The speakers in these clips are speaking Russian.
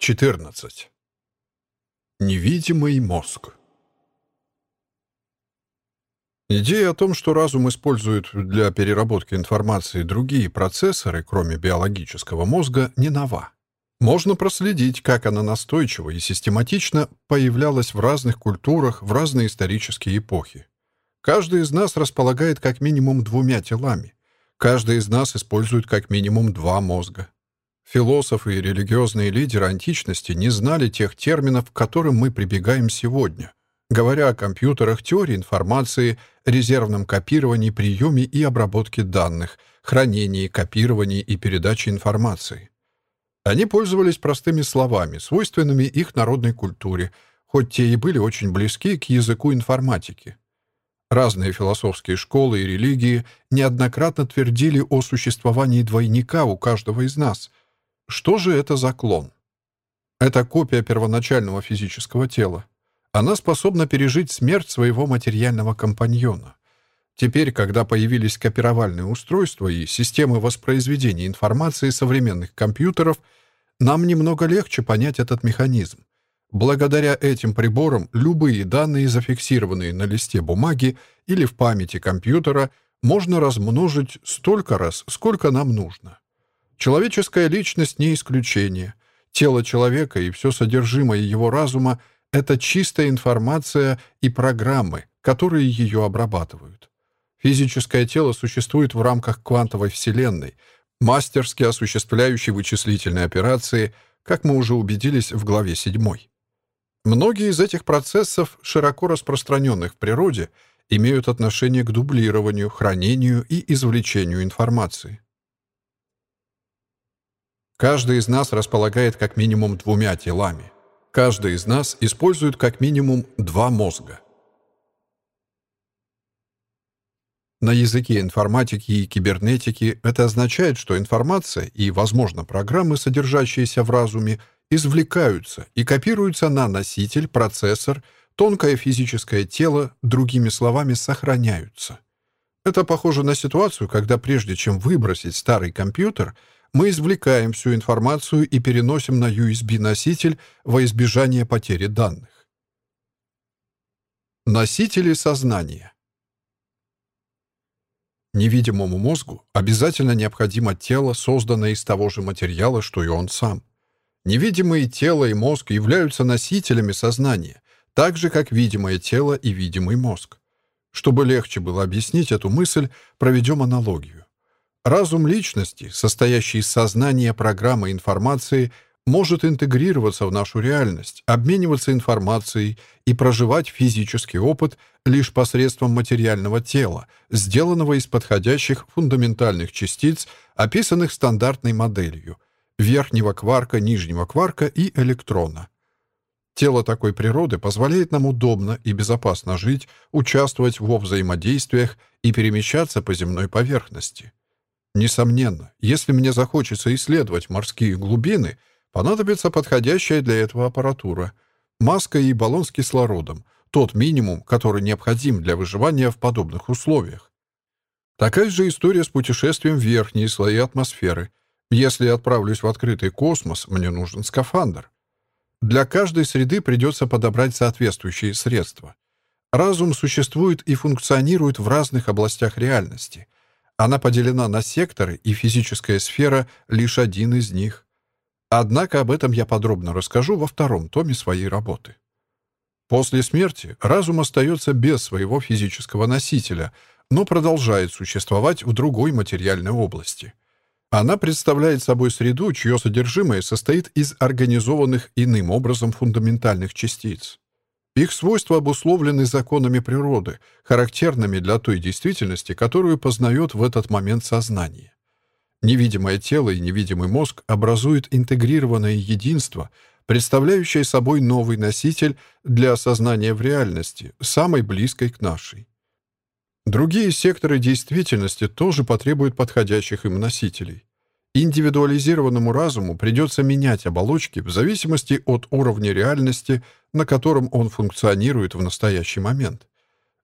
14. Невидимый мозг. Идея о том, что разум использует для переработки информации другие процессоры, кроме биологического мозга, не нова. Можно проследить, как она настойчиво и систематично появлялась в разных культурах в разные исторические эпохи. Каждый из нас располагает как минимум двумя телами. Каждый из нас использует как минимум два мозга. Философы и религиозные лидеры античности не знали тех терминов, к которым мы прибегаем сегодня, говоря о компьютерах, теории информации, резервном копировании, приеме и обработке данных, хранении, копировании и передаче информации. Они пользовались простыми словами, свойственными их народной культуре, хоть те и были очень близки к языку информатики. Разные философские школы и религии неоднократно твердили о существовании двойника у каждого из нас, что же это за клон? Это копия первоначального физического тела. Она способна пережить смерть своего материального компаньона. Теперь, когда появились копировальные устройства и системы воспроизведения информации современных компьютеров, нам немного легче понять этот механизм. Благодаря этим приборам любые данные, зафиксированные на листе бумаги или в памяти компьютера, можно размножить столько раз, сколько нам нужно. Человеческая личность не исключение. Тело человека и все содержимое его разума — это чистая информация и программы, которые ее обрабатывают. Физическое тело существует в рамках квантовой вселенной, мастерски осуществляющей вычислительные операции, как мы уже убедились в главе 7. Многие из этих процессов, широко распространенных в природе, имеют отношение к дублированию, хранению и извлечению информации. Каждый из нас располагает как минимум двумя телами. Каждый из нас использует как минимум два мозга. На языке информатики и кибернетики это означает, что информация и, возможно, программы, содержащиеся в разуме, извлекаются и копируются на носитель, процессор, тонкое физическое тело, другими словами, сохраняются. Это похоже на ситуацию, когда прежде чем выбросить старый компьютер — мы извлекаем всю информацию и переносим на USB-носитель во избежание потери данных. Носители сознания. Невидимому мозгу обязательно необходимо тело, созданное из того же материала, что и он сам. Невидимые тело и мозг являются носителями сознания, так же, как видимое тело и видимый мозг. Чтобы легче было объяснить эту мысль, проведем аналогию. Разум личности, состоящий из сознания программы информации, может интегрироваться в нашу реальность, обмениваться информацией и проживать физический опыт лишь посредством материального тела, сделанного из подходящих фундаментальных частиц, описанных стандартной моделью — верхнего кварка, нижнего кварка и электрона. Тело такой природы позволяет нам удобно и безопасно жить, участвовать во взаимодействиях и перемещаться по земной поверхности. Несомненно, если мне захочется исследовать морские глубины, понадобится подходящая для этого аппаратура. Маска и баллон с кислородом — тот минимум, который необходим для выживания в подобных условиях. Такая же история с путешествием в верхние слои атмосферы. Если отправлюсь в открытый космос, мне нужен скафандр. Для каждой среды придется подобрать соответствующие средства. Разум существует и функционирует в разных областях реальности — она поделена на секторы, и физическая сфера — лишь один из них. Однако об этом я подробно расскажу во втором томе своей работы. После смерти разум остается без своего физического носителя, но продолжает существовать в другой материальной области. Она представляет собой среду, чье содержимое состоит из организованных иным образом фундаментальных частиц. Их свойства обусловлены законами природы, характерными для той действительности, которую познает в этот момент сознание. Невидимое тело и невидимый мозг образуют интегрированное единство, представляющее собой новый носитель для осознания в реальности, самой близкой к нашей. Другие секторы действительности тоже потребуют подходящих им носителей. Индивидуализированному разуму придется менять оболочки в зависимости от уровня реальности, на котором он функционирует в настоящий момент.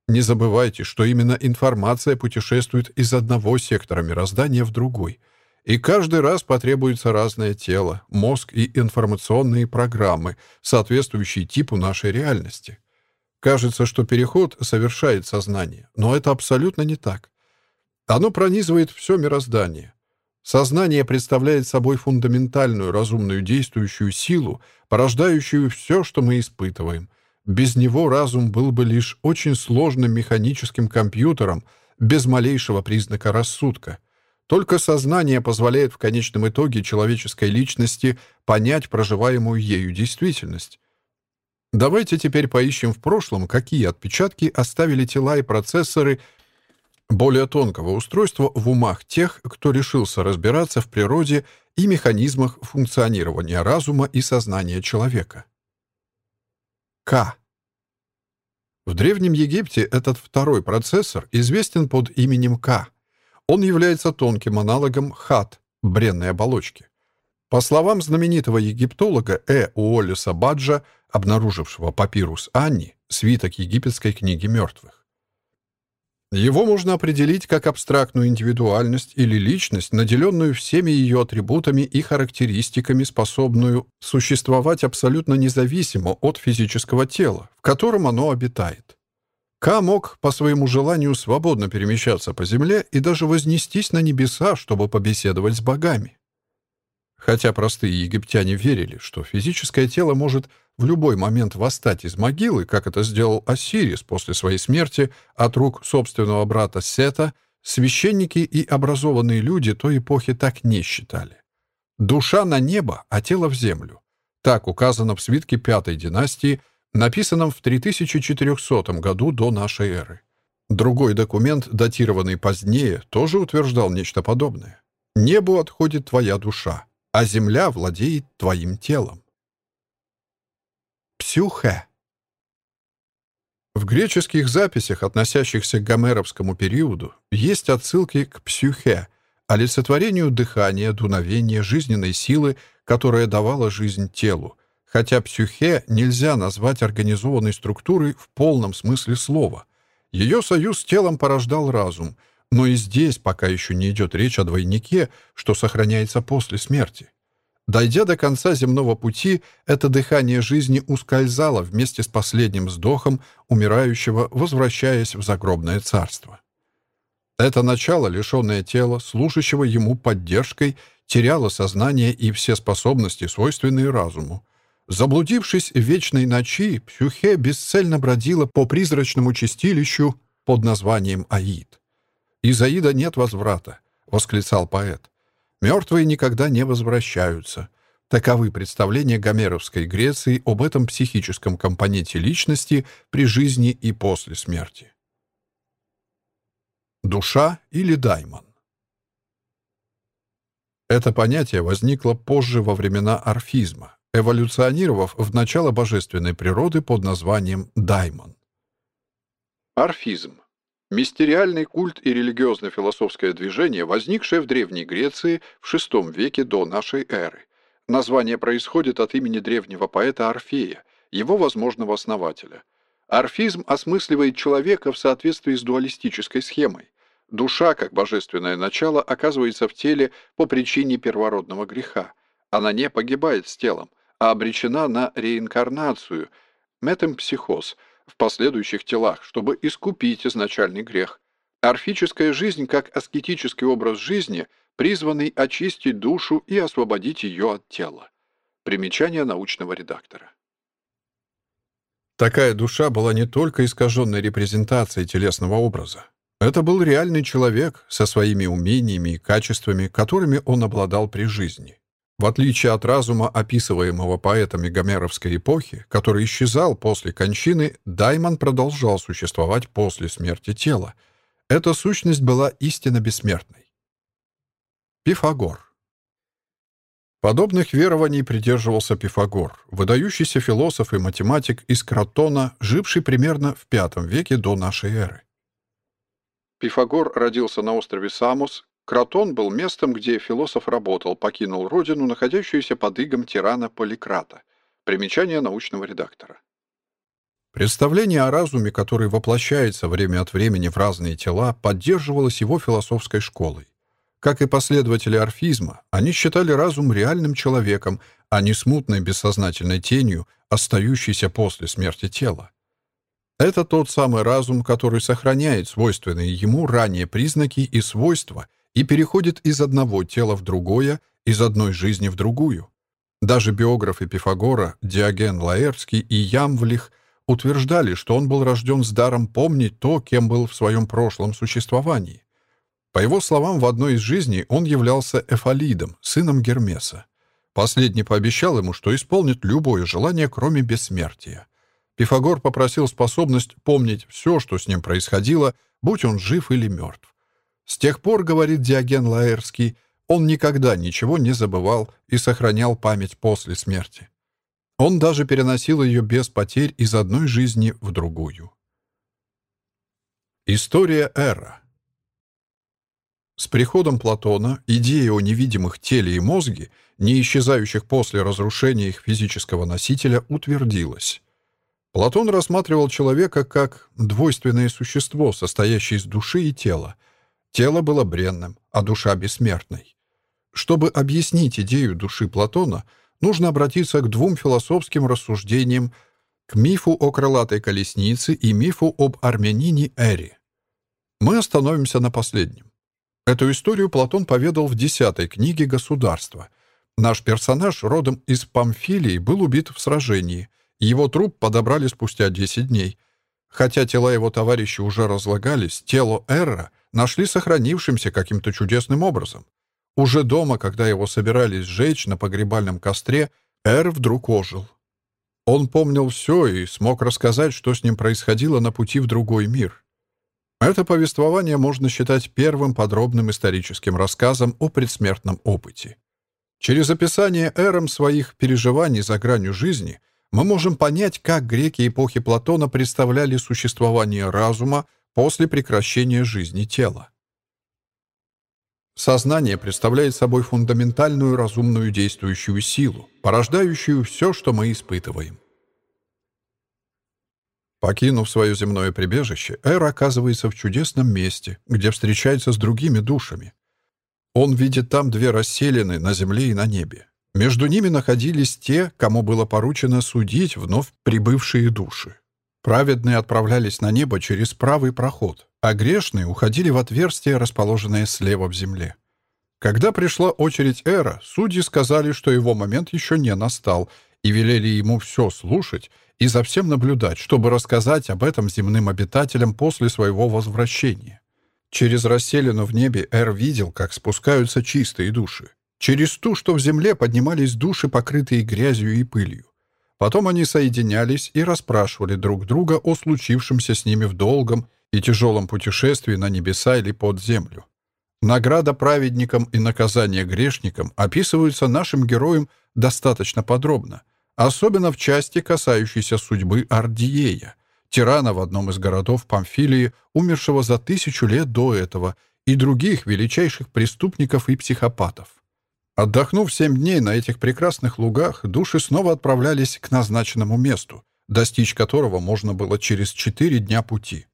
Не забывайте, что именно информация путешествует из одного сектора мироздания в другой. И каждый раз потребуется разное тело, мозг и информационные программы, соответствующие типу нашей реальности. Кажется, что переход совершает сознание, но это абсолютно не так. Оно пронизывает все мироздание. Сознание представляет собой фундаментальную разумную действующую силу, порождающую все, что мы испытываем. Без него разум был бы лишь очень сложным механическим компьютером, без малейшего признака рассудка. Только сознание позволяет в конечном итоге человеческой личности понять проживаемую ею действительность. Давайте теперь поищем в прошлом, какие отпечатки оставили тела и процессоры более тонкого устройства в умах тех, кто решился разбираться в природе и механизмах функционирования разума и сознания человека. К. В Древнем Египте этот второй процессор известен под именем К. Он является тонким аналогом хат, бренной оболочки. По словам знаменитого египтолога Э. Уоллиса Баджа, обнаружившего папирус Анни, свиток египетской книги мертвых. Его можно определить как абстрактную индивидуальность или личность, наделенную всеми ее атрибутами и характеристиками, способную существовать абсолютно независимо от физического тела, в котором оно обитает. Ка мог по своему желанию свободно перемещаться по земле и даже вознестись на небеса, чтобы побеседовать с богами. Хотя простые египтяне верили, что физическое тело может в любой момент восстать из могилы, как это сделал Осирис после своей смерти от рук собственного брата Сета, священники и образованные люди той эпохи так не считали. Душа на небо, а тело в землю. Так указано в свитке пятой династии, написанном в 3400 году до нашей эры. Другой документ, датированный позднее, тоже утверждал нечто подобное. «Небу отходит твоя душа, а земля владеет твоим телом». Псюхе. В греческих записях, относящихся к гомеровскому периоду, есть отсылки к псюхе, олицетворению дыхания, дуновения, жизненной силы, которая давала жизнь телу, хотя псюхе нельзя назвать организованной структурой в полном смысле слова. Ее союз с телом порождал разум, но и здесь пока еще не идет речь о двойнике, что сохраняется после смерти. Дойдя до конца земного пути, это дыхание жизни ускользало вместе с последним вздохом умирающего, возвращаясь в загробное царство. Это начало, лишенное тела, служащего ему поддержкой, теряло сознание и все способности, свойственные разуму. Заблудившись в вечной ночи, Псюхе бесцельно бродила по призрачному чистилищу под названием Аид. «Из Аида нет возврата», — восклицал поэт. Мертвые никогда не возвращаются. Таковы представления гомеровской Греции об этом психическом компоненте личности при жизни и после смерти. Душа или даймон. Это понятие возникло позже во времена орфизма, эволюционировав в начало божественной природы под названием даймон. Орфизм Мистериальный культ и религиозно-философское движение, возникшее в Древней Греции в VI веке до нашей эры. Название происходит от имени древнего поэта Орфея, его возможного основателя. Орфизм осмысливает человека в соответствии с дуалистической схемой. Душа, как божественное начало, оказывается в теле по причине первородного греха. Она не погибает с телом, а обречена на реинкарнацию, метемпсихоз – в последующих телах, чтобы искупить изначальный грех. Орфическая жизнь, как аскетический образ жизни, призванный очистить душу и освободить ее от тела. Примечание научного редактора. Такая душа была не только искаженной репрезентацией телесного образа. Это был реальный человек со своими умениями и качествами, которыми он обладал при жизни. В отличие от разума, описываемого поэтами гомеровской эпохи, который исчезал после кончины, Даймон продолжал существовать после смерти тела. Эта сущность была истинно бессмертной. Пифагор Подобных верований придерживался Пифагор, выдающийся философ и математик из Кротона, живший примерно в V веке до нашей эры. Пифагор родился на острове Самос, Кротон был местом, где философ работал, покинул родину, находящуюся под игом тирана Поликрата. Примечание научного редактора. Представление о разуме, который воплощается время от времени в разные тела, поддерживалось его философской школой. Как и последователи орфизма, они считали разум реальным человеком, а не смутной бессознательной тенью, остающейся после смерти тела. Это тот самый разум, который сохраняет свойственные ему ранее признаки и свойства и переходит из одного тела в другое, из одной жизни в другую. Даже биографы Пифагора Диоген Лаэрский и Ямвлих утверждали, что он был рожден с даром помнить то, кем был в своем прошлом существовании. По его словам, в одной из жизней он являлся Эфалидом, сыном Гермеса. Последний пообещал ему, что исполнит любое желание, кроме бессмертия. Пифагор попросил способность помнить все, что с ним происходило, будь он жив или мертв. С тех пор, говорит Диоген Лаэрский, он никогда ничего не забывал и сохранял память после смерти. Он даже переносил ее без потерь из одной жизни в другую. История Эра С приходом Платона идея о невидимых теле и мозге, не исчезающих после разрушения их физического носителя, утвердилась. Платон рассматривал человека как двойственное существо, состоящее из души и тела. Тело было бренным, а душа бессмертной. Чтобы объяснить идею души Платона, нужно обратиться к двум философским рассуждениям, к мифу о крылатой колеснице и мифу об армянине Эри. Мы остановимся на последнем. Эту историю Платон поведал в десятой книге «Государство». Наш персонаж, родом из Памфилии, был убит в сражении — его труп подобрали спустя 10 дней. Хотя тела его товарищей уже разлагались, тело Эра нашли сохранившимся каким-то чудесным образом. Уже дома, когда его собирались сжечь на погребальном костре, Эр вдруг ожил. Он помнил все и смог рассказать, что с ним происходило на пути в другой мир. Это повествование можно считать первым подробным историческим рассказом о предсмертном опыте. Через описание Эром своих переживаний за гранью жизни — мы можем понять, как греки эпохи Платона представляли существование разума после прекращения жизни тела. Сознание представляет собой фундаментальную разумную действующую силу, порождающую все, что мы испытываем. Покинув свое земное прибежище, Эр оказывается в чудесном месте, где встречается с другими душами. Он видит там две расселены на земле и на небе. Между ними находились те, кому было поручено судить вновь прибывшие души. Праведные отправлялись на небо через правый проход, а грешные уходили в отверстие, расположенное слева в земле. Когда пришла очередь Эра, судьи сказали, что его момент еще не настал, и велели ему все слушать и за всем наблюдать, чтобы рассказать об этом земным обитателям после своего возвращения. Через расселину в небе Эр видел, как спускаются чистые души. Через ту, что в земле поднимались души, покрытые грязью и пылью. Потом они соединялись и расспрашивали друг друга о случившемся с ними в долгом и тяжелом путешествии на небеса или под землю. Награда праведникам и наказание грешникам описываются нашим героем достаточно подробно, особенно в части, касающейся судьбы Ардиея, тирана в одном из городов Памфилии, умершего за тысячу лет до этого, и других величайших преступников и психопатов. Отдохнув семь дней на этих прекрасных лугах, души снова отправлялись к назначенному месту, достичь которого можно было через четыре дня пути.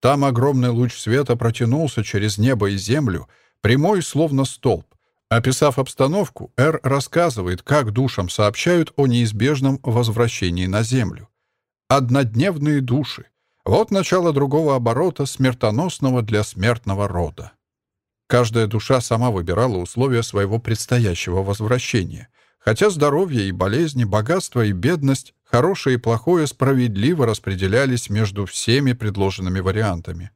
Там огромный луч света протянулся через небо и землю, прямой, словно столб. Описав обстановку, Эр рассказывает, как душам сообщают о неизбежном возвращении на землю. Однодневные души. Вот начало другого оборота, смертоносного для смертного рода. Каждая душа сама выбирала условия своего предстоящего возвращения. Хотя здоровье и болезни, богатство и бедность, хорошее и плохое справедливо распределялись между всеми предложенными вариантами.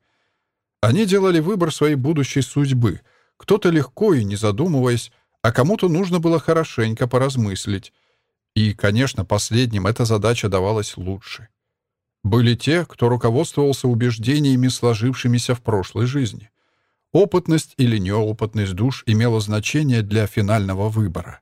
Они делали выбор своей будущей судьбы. Кто-то легко и не задумываясь, а кому-то нужно было хорошенько поразмыслить. И, конечно, последним эта задача давалась лучше. Были те, кто руководствовался убеждениями, сложившимися в прошлой жизни. Опытность или неопытность душ имела значение для финального выбора.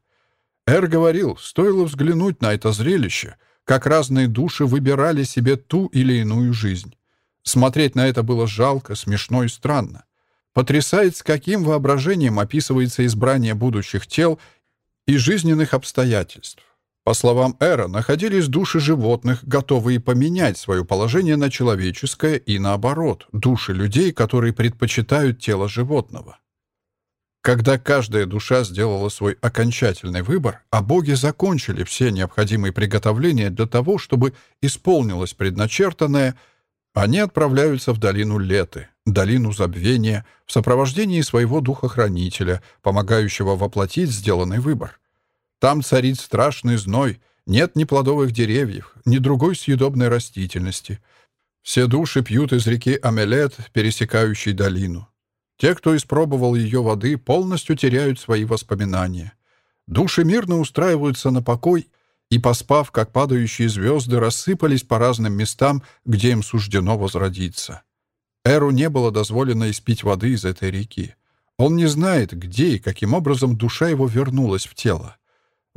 Эр говорил, стоило взглянуть на это зрелище, как разные души выбирали себе ту или иную жизнь. Смотреть на это было жалко, смешно и странно. Потрясает, с каким воображением описывается избрание будущих тел и жизненных обстоятельств. По словам Эра, находились души животных, готовые поменять свое положение на человеческое, и наоборот, души людей, которые предпочитают тело животного. Когда каждая душа сделала свой окончательный выбор, а боги закончили все необходимые приготовления для того, чтобы исполнилось предначертанное, они отправляются в долину Леты, долину забвения, в сопровождении своего духохранителя, помогающего воплотить сделанный выбор. Там царит страшный зной, нет ни плодовых деревьев, ни другой съедобной растительности. Все души пьют из реки Амелет, пересекающей долину. Те, кто испробовал ее воды, полностью теряют свои воспоминания. Души мирно устраиваются на покой и, поспав, как падающие звезды, рассыпались по разным местам, где им суждено возродиться. Эру не было дозволено испить воды из этой реки. Он не знает, где и каким образом душа его вернулась в тело.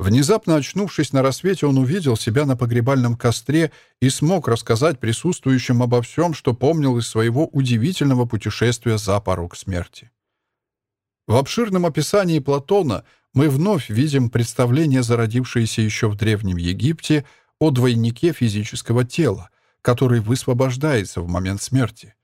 Внезапно очнувшись на рассвете, он увидел себя на погребальном костре и смог рассказать присутствующим обо всем, что помнил из своего удивительного путешествия за порог смерти. В обширном описании Платона мы вновь видим представление, зародившееся еще в Древнем Египте, о двойнике физического тела, который высвобождается в момент смерти.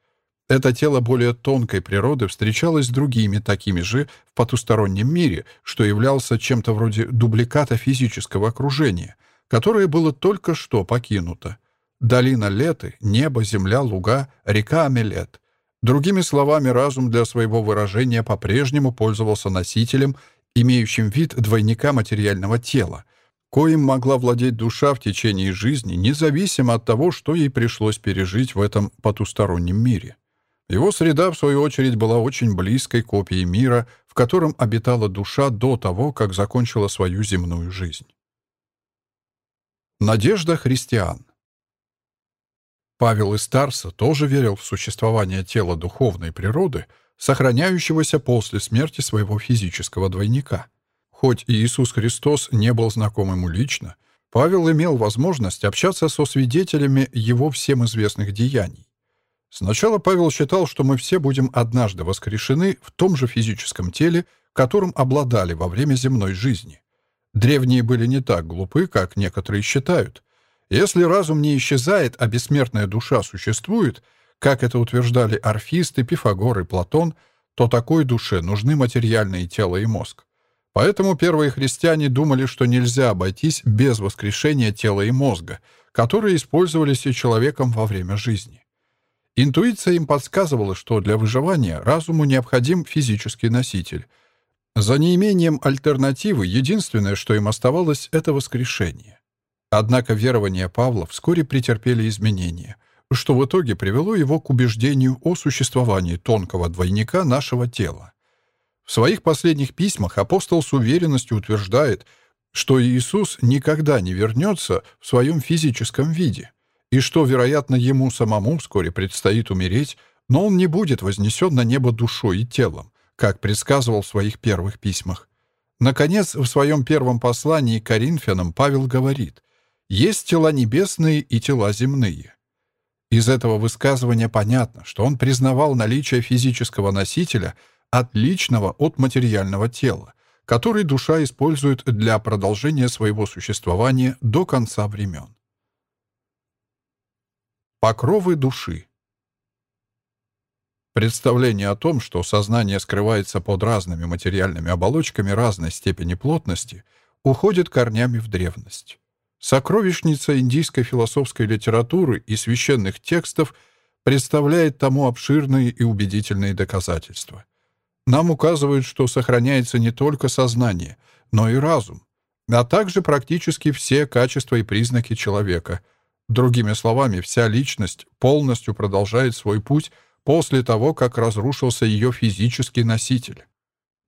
Это тело более тонкой природы встречалось с другими такими же в потустороннем мире, что являлся чем-то вроде дубликата физического окружения, которое было только что покинуто. Долина Леты, небо, земля, луга, река Амелет. Другими словами, разум для своего выражения по-прежнему пользовался носителем, имеющим вид двойника материального тела, коим могла владеть душа в течение жизни, независимо от того, что ей пришлось пережить в этом потустороннем мире. Его среда, в свою очередь, была очень близкой копией мира, в котором обитала душа до того, как закончила свою земную жизнь. Надежда христиан Павел из Тарса тоже верил в существование тела духовной природы, сохраняющегося после смерти своего физического двойника. Хоть Иисус Христос не был знаком ему лично, Павел имел возможность общаться со свидетелями его всем известных деяний. Сначала Павел считал, что мы все будем однажды воскрешены в том же физическом теле, которым обладали во время земной жизни. Древние были не так глупы, как некоторые считают. Если разум не исчезает, а бессмертная душа существует, как это утверждали орфисты, Пифагор и Платон, то такой душе нужны материальные тело и мозг. Поэтому первые христиане думали, что нельзя обойтись без воскрешения тела и мозга, которые использовались и человеком во время жизни. Интуиция им подсказывала, что для выживания разуму необходим физический носитель. За неимением альтернативы единственное, что им оставалось, это воскрешение. Однако верования Павла вскоре претерпели изменения, что в итоге привело его к убеждению о существовании тонкого двойника нашего тела. В своих последних письмах апостол с уверенностью утверждает, что Иисус никогда не вернется в своем физическом виде и что, вероятно, ему самому вскоре предстоит умереть, но он не будет вознесен на небо душой и телом, как предсказывал в своих первых письмах. Наконец, в своем первом послании к Коринфянам Павел говорит «Есть тела небесные и тела земные». Из этого высказывания понятно, что он признавал наличие физического носителя, отличного от материального тела, который душа использует для продолжения своего существования до конца времен. Покровы души. Представление о том, что сознание скрывается под разными материальными оболочками разной степени плотности, уходит корнями в древность. Сокровищница индийской философской литературы и священных текстов представляет тому обширные и убедительные доказательства. Нам указывают, что сохраняется не только сознание, но и разум, а также практически все качества и признаки человека — Другими словами, вся личность полностью продолжает свой путь после того, как разрушился ее физический носитель.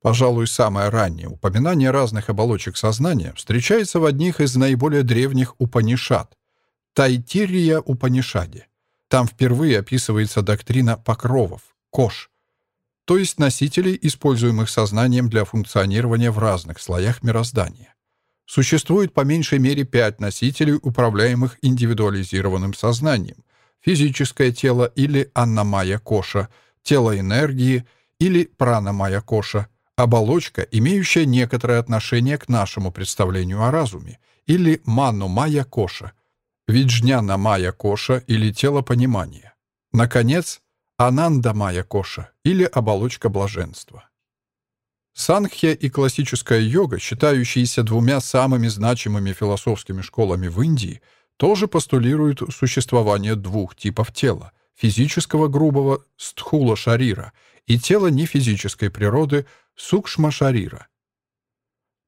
Пожалуй, самое раннее упоминание разных оболочек сознания встречается в одних из наиболее древних Упанишад — Тайтирия Упанишаде. Там впервые описывается доктрина покровов, кош, то есть носителей, используемых сознанием для функционирования в разных слоях мироздания. Существует по меньшей мере пять носителей, управляемых индивидуализированным сознанием. Физическое тело или аннамая коша, тело энергии или пранамая коша, оболочка, имеющая некоторое отношение к нашему представлению о разуме, или манну-майя коша, виджняна-майя коша или тело понимания. Наконец, ананда-майя коша или оболочка блаженства. Санхья и классическая йога, считающиеся двумя самыми значимыми философскими школами в Индии, тоже постулируют существование двух типов тела — физического грубого стхула-шарира и тела нефизической природы сукшма-шарира.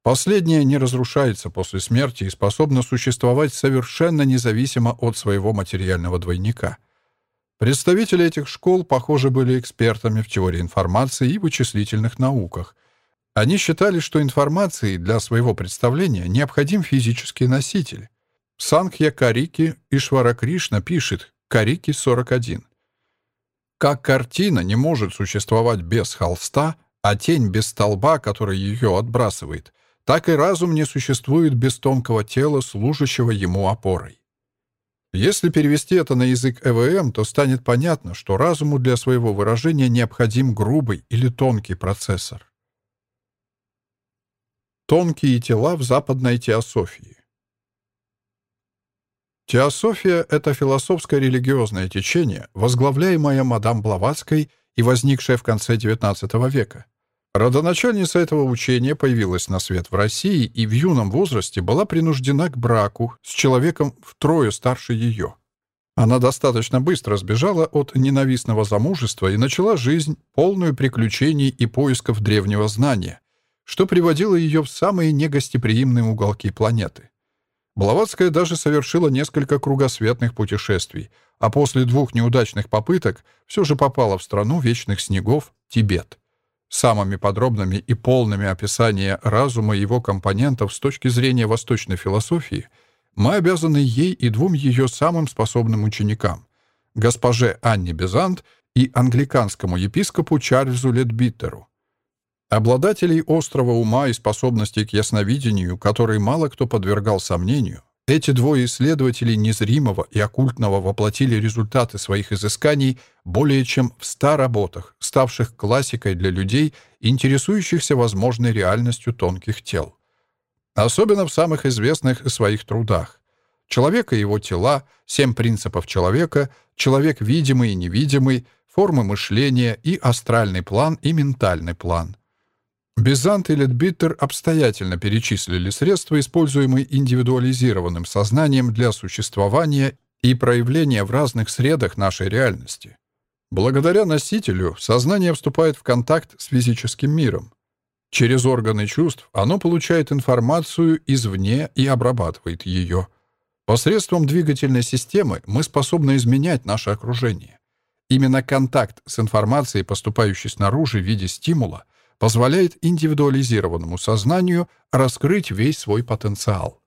Последнее не разрушается после смерти и способно существовать совершенно независимо от своего материального двойника. Представители этих школ, похоже, были экспертами в теории информации и вычислительных науках, они считали, что информации для своего представления необходим физический носитель. Санхья Карики Ишвара Кришна пишет Карики 41. Как картина не может существовать без холста, а тень без столба, который ее отбрасывает, так и разум не существует без тонкого тела, служащего ему опорой. Если перевести это на язык ЭВМ, то станет понятно, что разуму для своего выражения необходим грубый или тонкий процессор. Тонкие тела в западной теософии. Теософия — это философское религиозное течение, возглавляемое мадам Блаватской и возникшее в конце XIX века. Родоначальница этого учения появилась на свет в России и в юном возрасте была принуждена к браку с человеком втрое старше ее. Она достаточно быстро сбежала от ненавистного замужества и начала жизнь, полную приключений и поисков древнего знания — что приводило ее в самые негостеприимные уголки планеты. Блаватская даже совершила несколько кругосветных путешествий, а после двух неудачных попыток все же попала в страну вечных снегов — Тибет. Самыми подробными и полными описания разума его компонентов с точки зрения восточной философии мы обязаны ей и двум ее самым способным ученикам — госпоже Анне Безант и англиканскому епископу Чарльзу Ледбиттеру. Обладателей острого ума и способностей к ясновидению, которые мало кто подвергал сомнению, эти двое исследователей незримого и оккультного воплотили результаты своих изысканий более чем в ста работах, ставших классикой для людей, интересующихся возможной реальностью тонких тел. Особенно в самых известных своих трудах. «Человек и его тела», «Семь принципов человека», «Человек видимый и невидимый», «Формы мышления» и «Астральный план» и «Ментальный план». Бизант и Ледбиттер обстоятельно перечислили средства, используемые индивидуализированным сознанием для существования и проявления в разных средах нашей реальности. Благодаря носителю сознание вступает в контакт с физическим миром. Через органы чувств оно получает информацию извне и обрабатывает ее. Посредством двигательной системы мы способны изменять наше окружение. Именно контакт с информацией, поступающей снаружи в виде стимула, позволяет индивидуализированному сознанию раскрыть весь свой потенциал.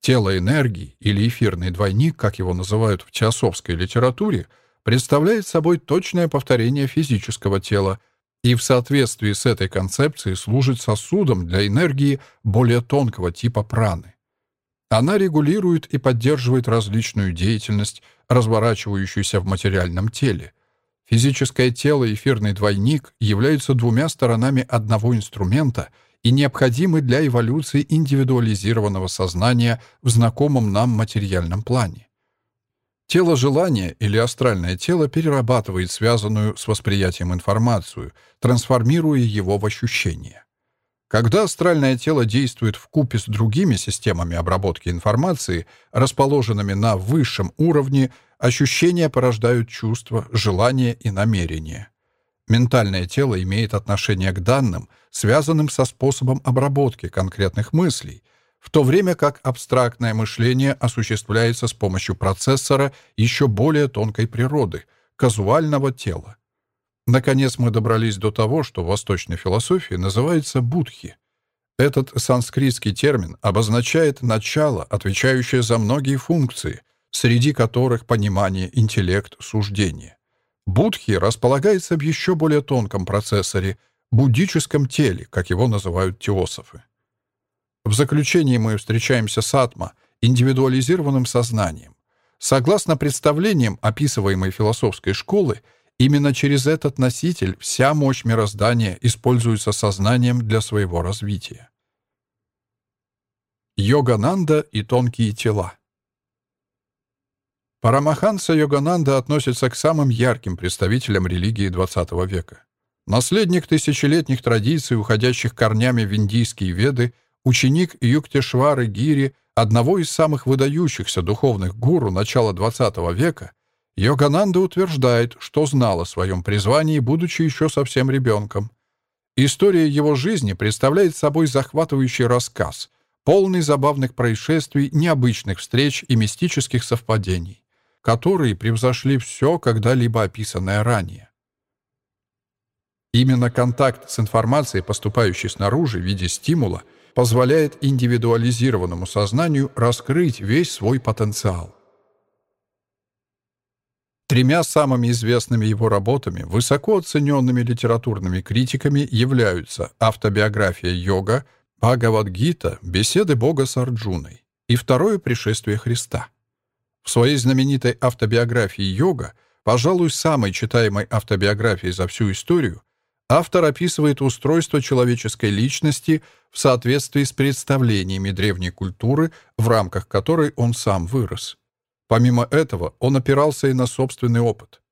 Тело энергии, или эфирный двойник, как его называют в теософской литературе, представляет собой точное повторение физического тела и в соответствии с этой концепцией служит сосудом для энергии более тонкого типа праны. Она регулирует и поддерживает различную деятельность, разворачивающуюся в материальном теле — Физическое тело и эфирный двойник являются двумя сторонами одного инструмента и необходимы для эволюции индивидуализированного сознания в знакомом нам материальном плане. Тело желания или астральное тело перерабатывает связанную с восприятием информацию, трансформируя его в ощущение. Когда астральное тело действует в купе с другими системами обработки информации, расположенными на высшем уровне, ощущения порождают чувства, желания и намерения. Ментальное тело имеет отношение к данным, связанным со способом обработки конкретных мыслей, в то время как абстрактное мышление осуществляется с помощью процессора еще более тонкой природы — казуального тела. Наконец мы добрались до того, что в восточной философии называется будхи. Этот санскритский термин обозначает начало, отвечающее за многие функции, среди которых понимание, интеллект, суждение. Будхи располагается в еще более тонком процессоре, буддическом теле, как его называют теософы. В заключении мы встречаемся с атма, индивидуализированным сознанием. Согласно представлениям описываемой философской школы, Именно через этот носитель вся мощь мироздания используется сознанием для своего развития. Йогананда и тонкие тела Парамаханса Йогананда относится к самым ярким представителям религии XX века. Наследник тысячелетних традиций, уходящих корнями в индийские веды, ученик Юктешвары Гири, одного из самых выдающихся духовных гуру начала XX века, Йогананда утверждает, что знал о своем призвании, будучи еще совсем ребенком. История его жизни представляет собой захватывающий рассказ, полный забавных происшествий, необычных встреч и мистических совпадений, которые превзошли все когда-либо описанное ранее. Именно контакт с информацией, поступающей снаружи в виде стимула, позволяет индивидуализированному сознанию раскрыть весь свой потенциал. Тремя самыми известными его работами, высоко оцененными литературными критиками, являются «Автобиография йога», «Бхагавадгита», «Беседы Бога с Арджуной» и «Второе пришествие Христа». В своей знаменитой автобиографии «Йога», пожалуй, самой читаемой автобиографией за всю историю, автор описывает устройство человеческой личности в соответствии с представлениями древней культуры, в рамках которой он сам вырос. Помимо этого, он опирался и на собственный опыт.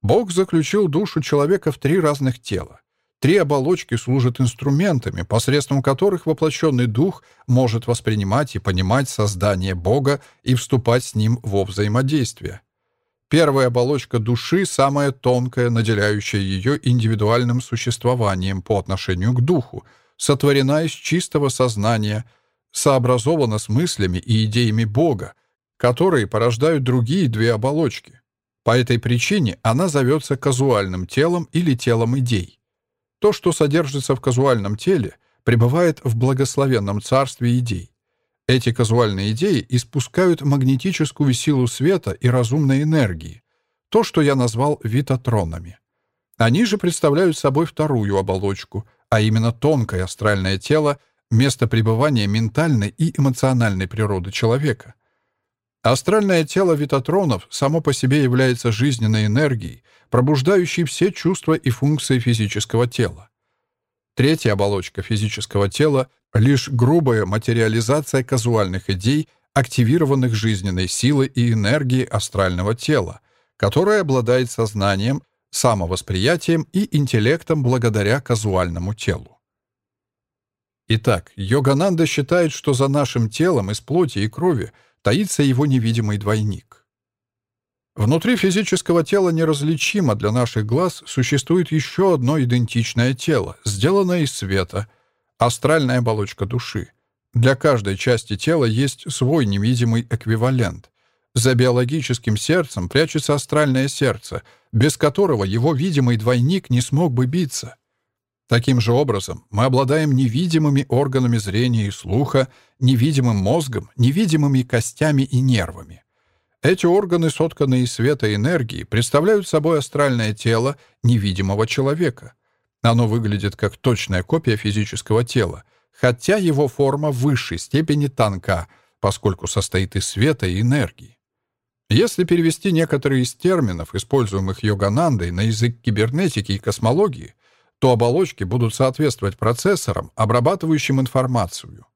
Бог заключил душу человека в три разных тела. Три оболочки служат инструментами, посредством которых воплощенный дух может воспринимать и понимать создание Бога и вступать с ним во взаимодействие. Первая оболочка души самая тонкая, наделяющая ее индивидуальным существованием по отношению к духу, сотворена из чистого сознания, сообразована с мыслями и идеями Бога, которые порождают другие две оболочки. По этой причине она зовется казуальным телом или телом идей. То, что содержится в казуальном теле, пребывает в благословенном царстве идей. Эти казуальные идеи испускают магнетическую силу света и разумной энергии, то, что я назвал витатронами. Они же представляют собой вторую оболочку, а именно тонкое астральное тело, место пребывания ментальной и эмоциональной природы человека — Астральное тело витатронов само по себе является жизненной энергией, пробуждающей все чувства и функции физического тела. Третья оболочка физического тела — лишь грубая материализация казуальных идей, активированных жизненной силой и энергией астрального тела, которая обладает сознанием, самовосприятием и интеллектом благодаря казуальному телу. Итак, Йогананда считает, что за нашим телом из плоти и крови — таится его невидимый двойник. Внутри физического тела неразличимо для наших глаз существует еще одно идентичное тело, сделанное из света, астральная оболочка души. Для каждой части тела есть свой невидимый эквивалент. За биологическим сердцем прячется астральное сердце, без которого его видимый двойник не смог бы биться. Таким же образом, мы обладаем невидимыми органами зрения и слуха, невидимым мозгом, невидимыми костями и нервами. Эти органы, сотканные из света и энергии, представляют собой астральное тело невидимого человека. Оно выглядит как точная копия физического тела, хотя его форма в высшей степени тонка, поскольку состоит из света и энергии. Если перевести некоторые из терминов, используемых йоганандой, на язык кибернетики и космологии — то оболочки будут соответствовать процессорам, обрабатывающим информацию.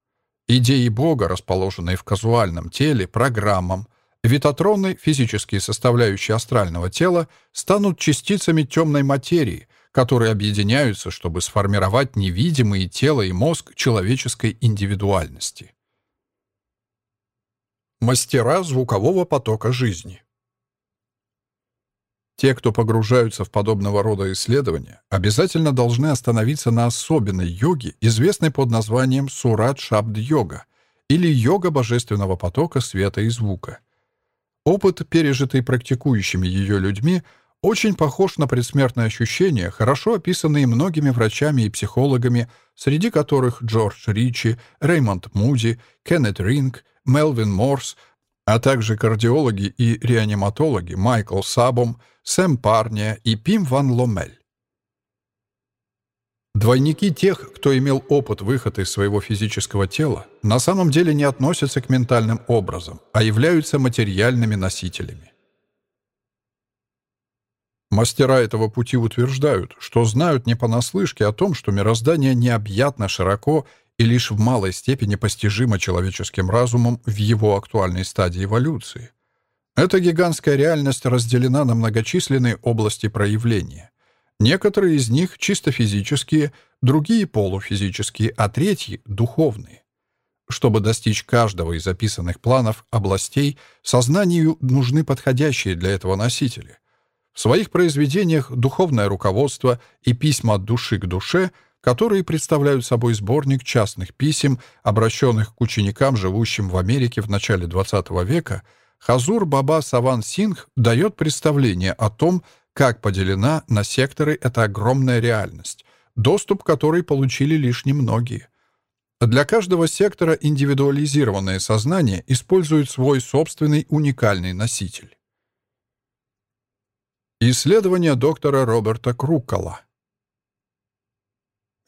Идеи Бога, расположенные в казуальном теле, программам, витатроны, физические составляющие астрального тела, станут частицами темной материи, которые объединяются, чтобы сформировать невидимые тело и мозг человеческой индивидуальности. Мастера звукового потока жизни те, кто погружаются в подобного рода исследования, обязательно должны остановиться на особенной йоге, известной под названием Сурат Шабд йога или йога божественного потока света и звука. Опыт, пережитый практикующими ее людьми, очень похож на предсмертные ощущения, хорошо описанные многими врачами и психологами, среди которых Джордж Ричи, Реймонд Муди, Кеннет Ринг, Мелвин Морс, а также кардиологи и реаниматологи Майкл Сабом, Сэм Парня и Пим Ван Ломель. Двойники тех, кто имел опыт выхода из своего физического тела, на самом деле не относятся к ментальным образам, а являются материальными носителями. Мастера этого пути утверждают, что знают не понаслышке о том, что мироздание необъятно широко и лишь в малой степени постижимо человеческим разумом в его актуальной стадии эволюции. Эта гигантская реальность разделена на многочисленные области проявления. Некоторые из них чисто физические, другие полуфизические, а третьи — духовные. Чтобы достичь каждого из записанных планов областей, сознанию нужны подходящие для этого носители. В своих произведениях «Духовное руководство» и «Письма от души к душе» которые представляют собой сборник частных писем, обращенных к ученикам, живущим в Америке в начале XX века, Хазур Баба Саван Сингх дает представление о том, как поделена на секторы эта огромная реальность, доступ к которой получили лишь немногие. Для каждого сектора индивидуализированное сознание использует свой собственный уникальный носитель. Исследование доктора Роберта Круккола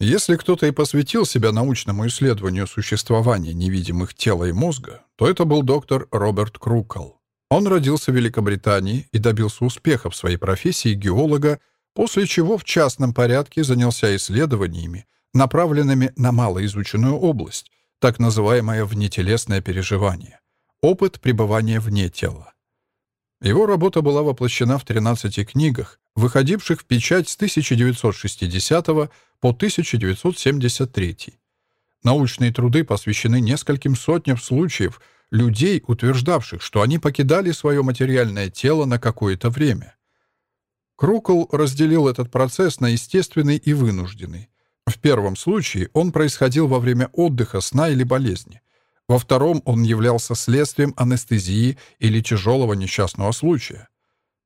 Если кто-то и посвятил себя научному исследованию существования невидимых тела и мозга, то это был доктор Роберт Круккол. Он родился в Великобритании и добился успеха в своей профессии геолога, после чего в частном порядке занялся исследованиями, направленными на малоизученную область, так называемое внетелесное переживание, опыт пребывания вне тела. Его работа была воплощена в 13 книгах, выходивших в печать с 1960 по 1973. Научные труды посвящены нескольким сотням случаев, людей, утверждавших, что они покидали свое материальное тело на какое-то время. Крукл разделил этот процесс на естественный и вынужденный. В первом случае он происходил во время отдыха, сна или болезни. Во втором он являлся следствием анестезии или тяжелого несчастного случая.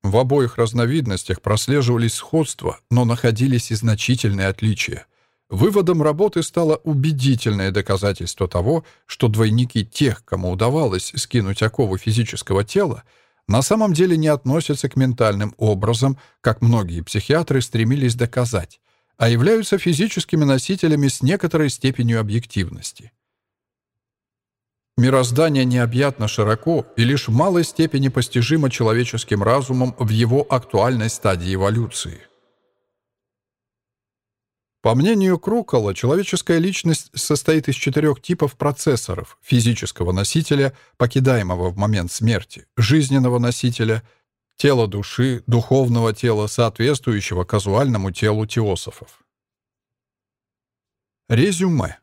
В обоих разновидностях прослеживались сходства, но находились и значительные отличия — Выводом работы стало убедительное доказательство того, что двойники тех, кому удавалось скинуть оковы физического тела, на самом деле не относятся к ментальным образам, как многие психиатры стремились доказать, а являются физическими носителями с некоторой степенью объективности. Мироздание необъятно широко и лишь в малой степени постижимо человеческим разумом в его актуальной стадии эволюции – по мнению Крукола, человеческая личность состоит из четырех типов процессоров — физического носителя, покидаемого в момент смерти, жизненного носителя, тела души, духовного тела, соответствующего казуальному телу теософов. Резюме.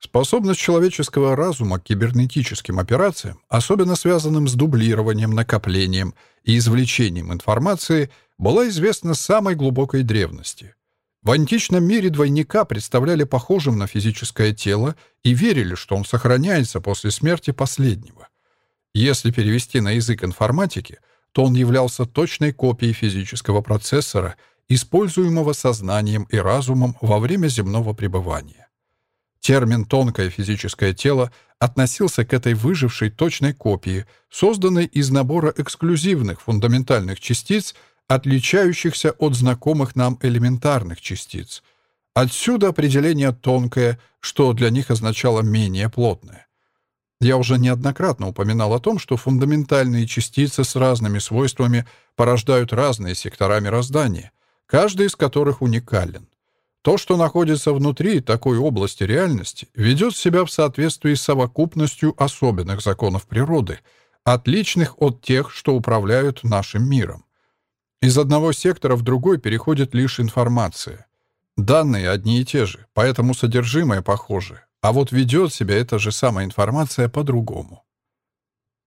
Способность человеческого разума к кибернетическим операциям, особенно связанным с дублированием, накоплением и извлечением информации, была известна с самой глубокой древности — в античном мире двойника представляли похожим на физическое тело и верили, что он сохраняется после смерти последнего. Если перевести на язык информатики, то он являлся точной копией физического процессора, используемого сознанием и разумом во время земного пребывания. Термин «тонкое физическое тело» относился к этой выжившей точной копии, созданной из набора эксклюзивных фундаментальных частиц — отличающихся от знакомых нам элементарных частиц. Отсюда определение «тонкое», что для них означало «менее плотное». Я уже неоднократно упоминал о том, что фундаментальные частицы с разными свойствами порождают разные сектора мироздания, каждый из которых уникален. То, что находится внутри такой области реальности, ведет себя в соответствии с совокупностью особенных законов природы, отличных от тех, что управляют нашим миром. Из одного сектора в другой переходит лишь информация. Данные одни и те же, поэтому содержимое похоже, а вот ведет себя эта же самая информация по-другому.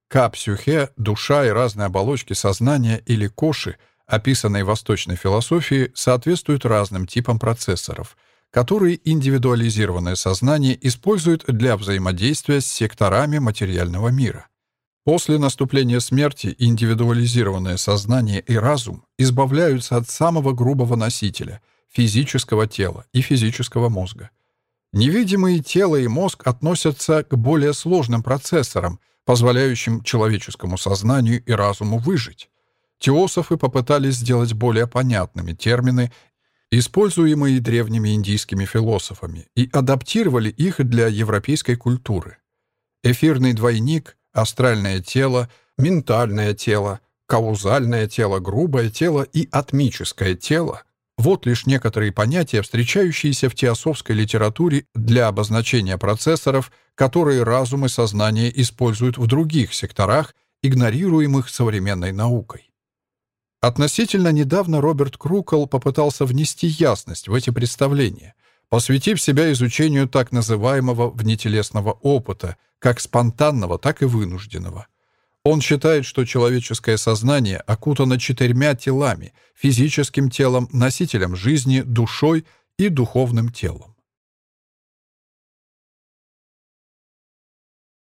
Капсюхе, душа и разные оболочки сознания или коши, описанные в восточной философии, соответствуют разным типам процессоров, которые индивидуализированное сознание использует для взаимодействия с секторами материального мира. После наступления смерти индивидуализированное сознание и разум избавляются от самого грубого носителя — физического тела и физического мозга. Невидимые тело и мозг относятся к более сложным процессорам, позволяющим человеческому сознанию и разуму выжить. Теософы попытались сделать более понятными термины, используемые древними индийскими философами, и адаптировали их для европейской культуры. Эфирный двойник — астральное тело, ментальное тело, каузальное тело, грубое тело и атмическое тело — вот лишь некоторые понятия, встречающиеся в теософской литературе для обозначения процессоров, которые разум и сознание используют в других секторах, игнорируемых современной наукой. Относительно недавно Роберт Крукл попытался внести ясность в эти представления, посвятив себя изучению так называемого внетелесного опыта, как спонтанного, так и вынужденного. Он считает, что человеческое сознание окутано четырьмя телами — физическим телом, носителем жизни, душой и духовным телом.